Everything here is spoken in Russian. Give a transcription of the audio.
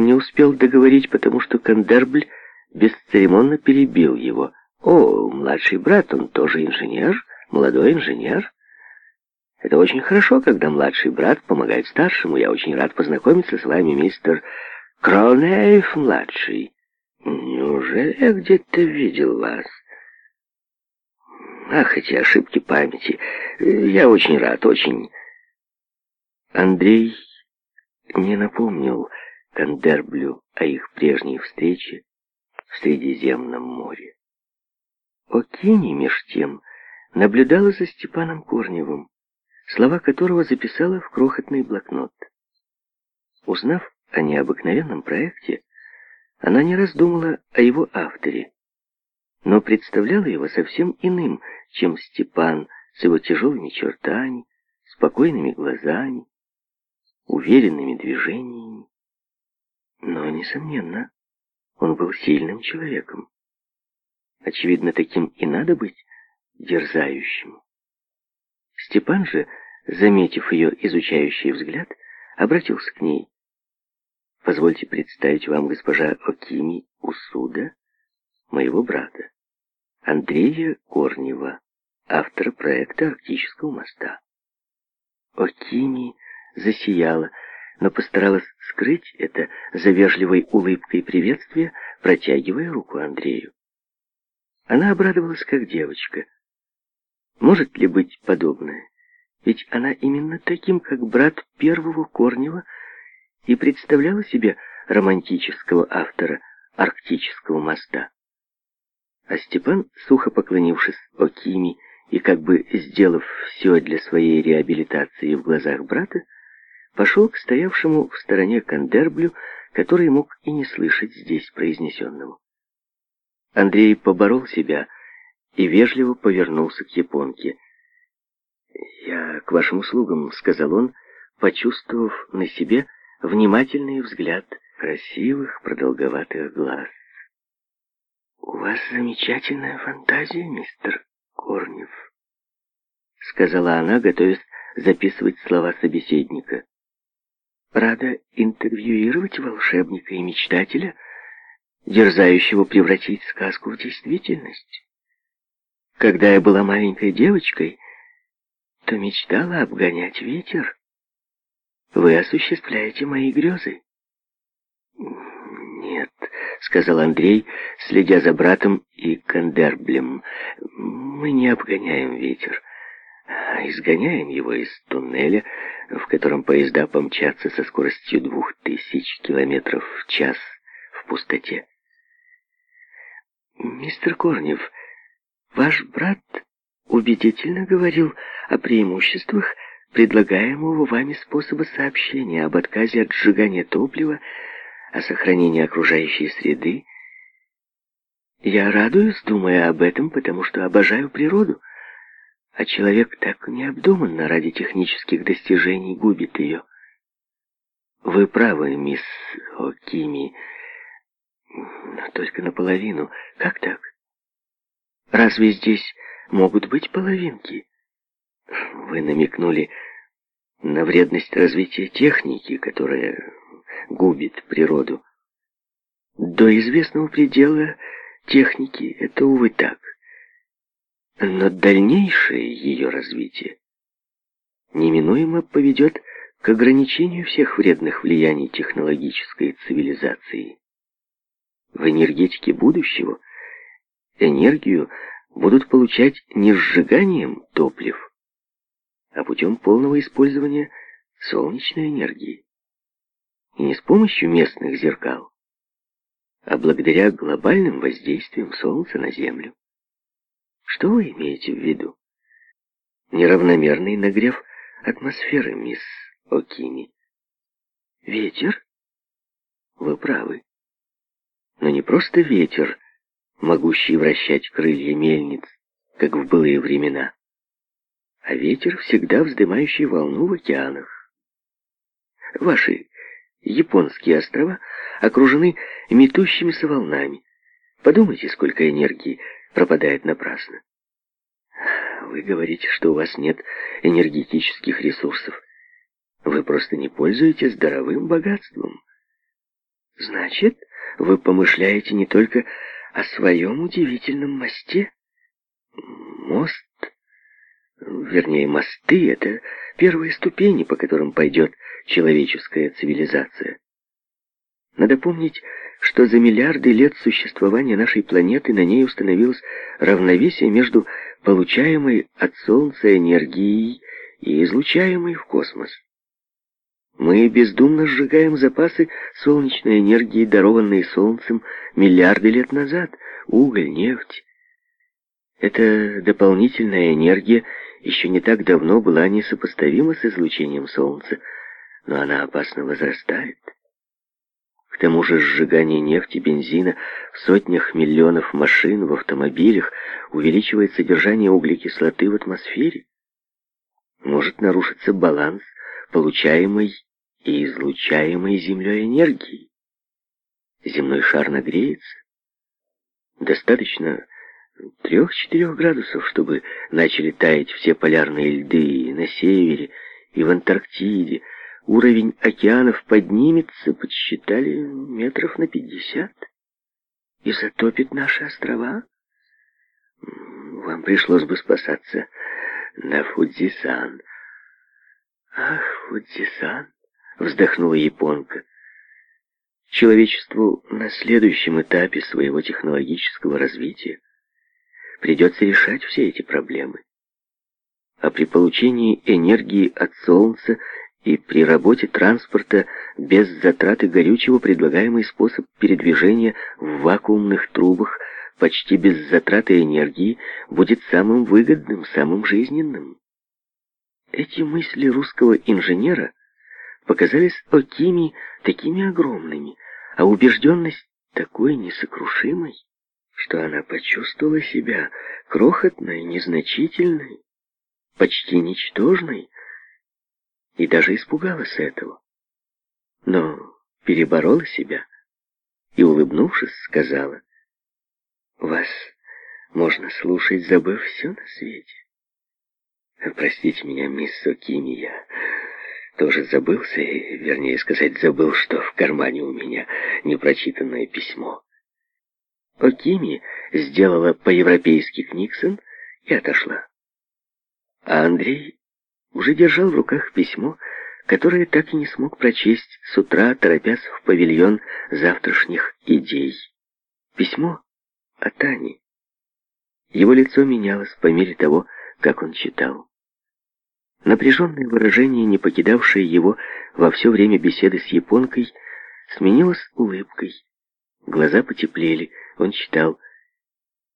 Он не успел договорить, потому что Кандербль бесцеремонно перебил его. «О, младший брат, он тоже инженер, молодой инженер». «Это очень хорошо, когда младший брат помогает старшему. Я очень рад познакомиться с вами, мистер Кронеев-младший». «Неужели я где-то видел вас?» «Ах, эти ошибки памяти! Я очень рад, очень...» Андрей не напомнил, Кандерблю о их прежней встрече в Средиземном море. Окини, меж тем, наблюдала за Степаном Корневым, слова которого записала в крохотный блокнот. Узнав о необыкновенном проекте, она не раздумала о его авторе, но представляла его совсем иным, чем Степан с его тяжелыми чертами, спокойными глазами, уверенными движениями. Но, несомненно, он был сильным человеком. Очевидно, таким и надо быть дерзающим. Степан же, заметив ее изучающий взгляд, обратился к ней. «Позвольте представить вам госпожа Окими Усуда, моего брата, Андрея Корнева, автора проекта Арктического моста». Окими засияла, но постаралась скрыть это за вежливой улыбкой приветствия, протягивая руку Андрею. Она обрадовалась, как девочка. Может ли быть подобное? Ведь она именно таким, как брат первого Корнева, и представляла себе романтического автора арктического моста. А Степан, сухо поклонившись Окими и как бы сделав все для своей реабилитации в глазах брата, пошел к стоявшему в стороне Кандерблю, который мог и не слышать здесь произнесенного. Андрей поборол себя и вежливо повернулся к японке. «Я к вашим услугам», — сказал он, почувствовав на себе внимательный взгляд красивых продолговатых глаз. «У вас замечательная фантазия, мистер Корнев», — сказала она, готовясь записывать слова собеседника. Рада интервьюировать волшебника и мечтателя, дерзающего превратить сказку в действительность. Когда я была маленькой девочкой, то мечтала обгонять ветер. Вы осуществляете мои грезы. Нет, сказал Андрей, следя за братом и Кандерблем. Мы не обгоняем ветер, а изгоняем его из туннеля, в котором поезда помчатся со скоростью двух тысяч километров в час в пустоте. «Мистер Корнев, ваш брат убедительно говорил о преимуществах предлагаемого вами способа сообщения, об отказе от сжигания топлива, о сохранении окружающей среды. Я радуюсь, думая об этом, потому что обожаю природу» а человек так необдуманно ради технических достижений губит ее. Вы правы, мисс О'Кими, но только наполовину. Как так? Разве здесь могут быть половинки? Вы намекнули на вредность развития техники, которая губит природу. До известного предела техники это, увы, так. Но дальнейшее ее развитие неминуемо поведет к ограничению всех вредных влияний технологической цивилизации. В энергетике будущего энергию будут получать не сжиганием топлив, а путем полного использования солнечной энергии. И не с помощью местных зеркал, а благодаря глобальным воздействиям Солнца на Землю. Что вы имеете в виду? Неравномерный нагрев атмосферы, мисс Окини. Ветер? Вы правы. Но не просто ветер, могущий вращать крылья мельниц, как в былые времена, а ветер, всегда вздымающий волну в океанах. Ваши японские острова окружены метущимися волнами. Подумайте, сколько энергии пропадает напрасно. Вы говорите, что у вас нет энергетических ресурсов. Вы просто не пользуетесь здоровым богатством. Значит, вы помышляете не только о своем удивительном мосте? Мост, вернее, мосты — это первые ступени, по которым пойдет человеческая цивилизация. Надо помнить, что за миллиарды лет существования нашей планеты на ней установилось равновесие между получаемой от Солнца энергией и излучаемой в космос. Мы бездумно сжигаем запасы солнечной энергии, дарованные Солнцем миллиарды лет назад, уголь, нефть. Эта дополнительная энергия еще не так давно была несопоставима с излучением Солнца, но она опасно возрастает. К тому же сжигание нефти, бензина в сотнях миллионов машин, в автомобилях увеличивает содержание углекислоты в атмосфере. Может нарушиться баланс получаемой и излучаемой Землей энергии. Земной шар нагреется. Достаточно трех-четырех градусов, чтобы начали таять все полярные льды на севере, и в Антарктиде, уровень океанов поднимется, подсчитали метров на пятьдесят и затопит наши острова? Вам пришлось бы спасаться на Фудзисан. Ах, Фудзисан, вздохнула японка. Человечеству на следующем этапе своего технологического развития придется решать все эти проблемы. А при получении энергии от Солнца и при работе транспорта без затраты горючего предлагаемый способ передвижения в вакуумных трубах почти без затраты энергии будет самым выгодным, самым жизненным. Эти мысли русского инженера показались Окими такими огромными, а убежденность такой несокрушимой, что она почувствовала себя крохотной, незначительной, почти ничтожной, и даже испугалась этого. Но переборола себя и, улыбнувшись, сказала, «Вас можно слушать, забыв все на свете. Простите меня, мисс Окини, я тоже забылся, и, вернее сказать, забыл, что в кармане у меня непрочитанное письмо». Окими сделала по-европейски Книксон и отошла. А Андрей уже держал в руках письмо, которое так и не смог прочесть с утра, торопясь в павильон завтрашних идей. Письмо от Ани. Его лицо менялось по мере того, как он читал. Напряженное выражение, не покидавшее его во все время беседы с японкой, сменилось улыбкой. Глаза потеплели, он читал